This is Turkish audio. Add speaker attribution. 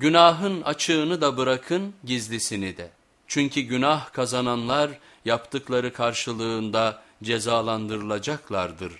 Speaker 1: Günahın açığını da bırakın gizlisini de. Çünkü günah kazananlar yaptıkları karşılığında cezalandırılacaklardır.